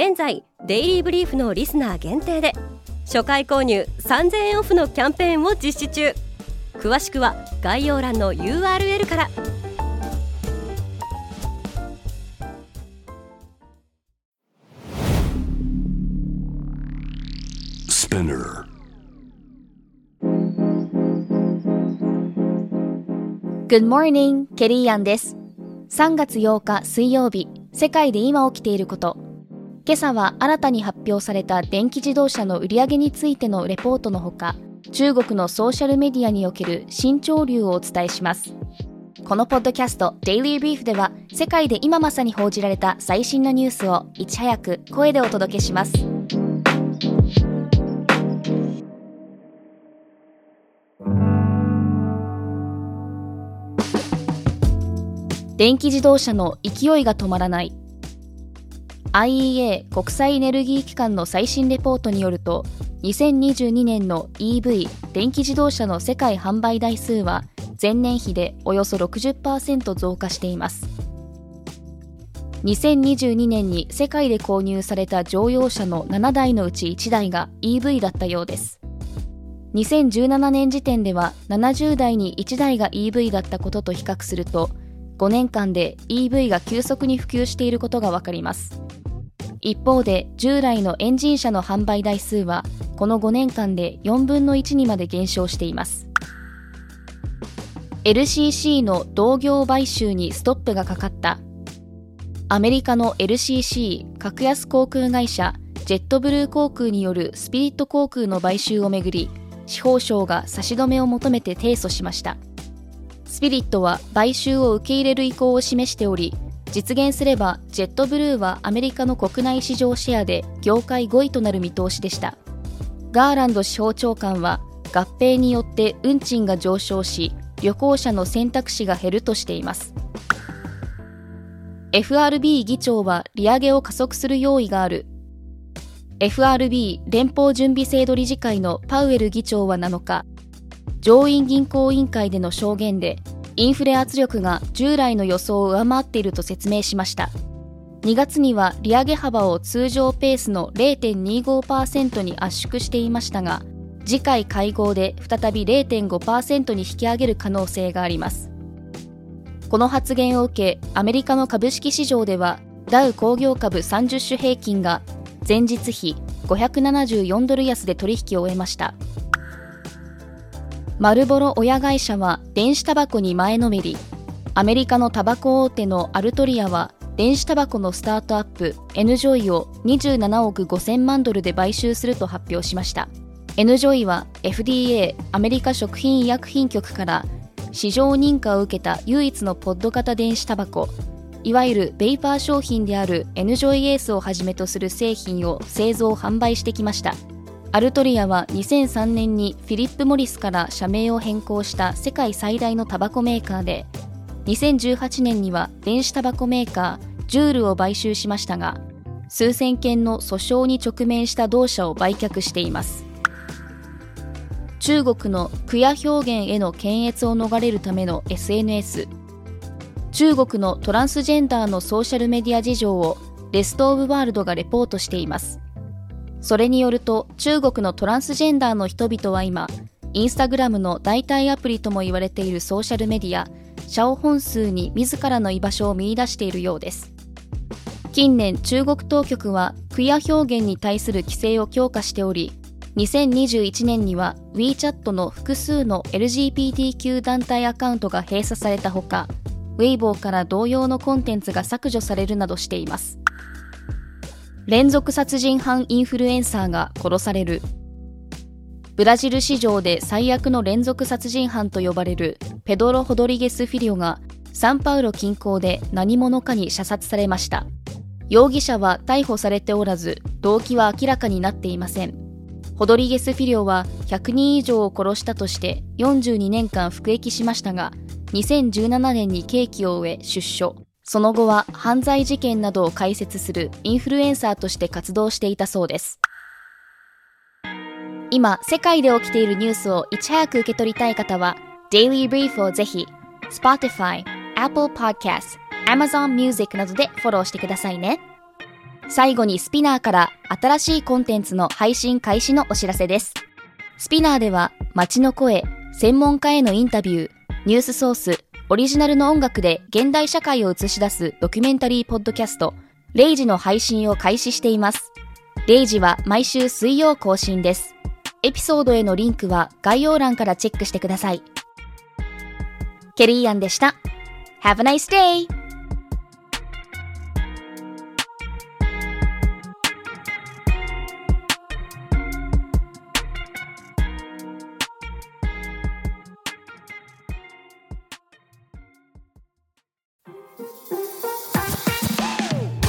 現在デイリーブリーフのリスナー限定で初回購入3000円オフのキャンペーンを実施中詳しくは概要欄の URL から Good morning, ケリーアンです。3月8日水曜日、世界で今起きていること。今朝は新たに発表された電気自動車の売り上げについてのレポートのほか、中国のソーシャルメディアにおける新潮流をお伝えします。このポッドキャスト Daily Brief では世界で今まさに報じられた最新のニュースをいち早く声でお届けします。電気自動車の勢いが止まらない IEA 国際エネルギー機関の最新レポートによると2022年の EV 電気自動車の世界販売台数は前年比でおよそ60%増加しています。2022年に世界で購入された乗用車の7台のうち1台が EV だったようです。2017年時点では70台に1台が EV だったことと比較すると5年間で EV が急速に普及していることがわかります。一方で従来のエンジン車の販売台数はこの5年間で4分の1にまで減少しています。LCC の同業買収にストップがかかった。アメリカの LCC 格安航空会社ジェットブルー航空によるスピリット航空の買収をめぐり司法省が差し止めを求めて提訴しました。スピリットは買収を受け入れる意向を示しており実現すればジェットブルーはアメリカの国内市場シェアで業界5位となる見通しでした。ガーランド司法長官は合併によって運賃が上昇し旅行者の選択肢が減るとしています。FRB 議長は利上げを加速する用意がある。FRB 連邦準備制度理事会のパウエル議長は7日上院銀行委員会での証言でインフレ圧力が従来の予想を上回っていると説明しました。2月には利上げ幅を通常ペースの0.25%に圧縮していましたが次回会合で再び0.5%に引き上げる可能性があります。この発言を受けアメリカの株式市場ではダウ工業株30種平均が前日比574ドル安で取引を終えました。マルボロ親会社は電子タバコに前のめりアメリカのタバコ大手のアルトリアは電子タバコのスタートアップ N ジョイを27億5000万ドルで買収すると発表しました。 NJOY は FDA アメリカ食品医薬品局から市場認可を受けた唯一のポッド型電子タバコいわゆるベイパー商品である N ジョイエースをはじめとする製品を製造販売してきました。アルトリアは2003年にフィリップ・モリスから社名を変更した世界最大のタバコメーカーで2018年には電子タバコメーカージュールを買収しましたが数千件の訴訟に直面した同社を売却しています。中国のクヤ表現への検閲を逃れるための SNS 中国のトランスジェンダーのソーシャルメディア事情をレスト・オブ・ワールドがレポートしています。それによると中国のトランスジェンダーの人々は今インスタグラムの代替アプリとも言われているソーシャルメディアシャオ本数に自らの居場所を見出しているようです。近年中国当局はクイア表現に対する規制を強化しており2021年には WeChat の複数の LGBTQ 団体アカウントが閉鎖されたほか Weibo から同様のコンテンツが削除されるなどしています。連続殺人犯インフルエンサーが殺される。ブラジル史上で最悪の連続殺人犯と呼ばれるペドロ・ホドリゲス・フィリオがサンパウロ近郊で何者かに射殺されました。容疑者は逮捕されておらず動機は明らかになっていません。ホドリゲス・フィリオは100人以上を殺したとして42年間服役しましたが2017年に刑期を終え出所。その後は犯罪事件などを解説するインフルエンサーとして活動していたそうです。今世界で起きているニュースをいち早く受け取りたい方は Daily Brief をぜひ Spotify、Apple Podcast、Amazon Music などでフォローしてくださいね。最後にスピナーから新しいコンテンツの配信開始のお知らせです。スピナーでは街の声専門家へのインタビューニュースソースオリジナルの音楽で現代社会を映し出すドキュメンタリーポッドキャスト、レイジの配信を開始しています。レイジは毎週水曜更新です。エピソードへのリンクは概要欄からチェックしてください。ケリーアンでした。Have a nice day!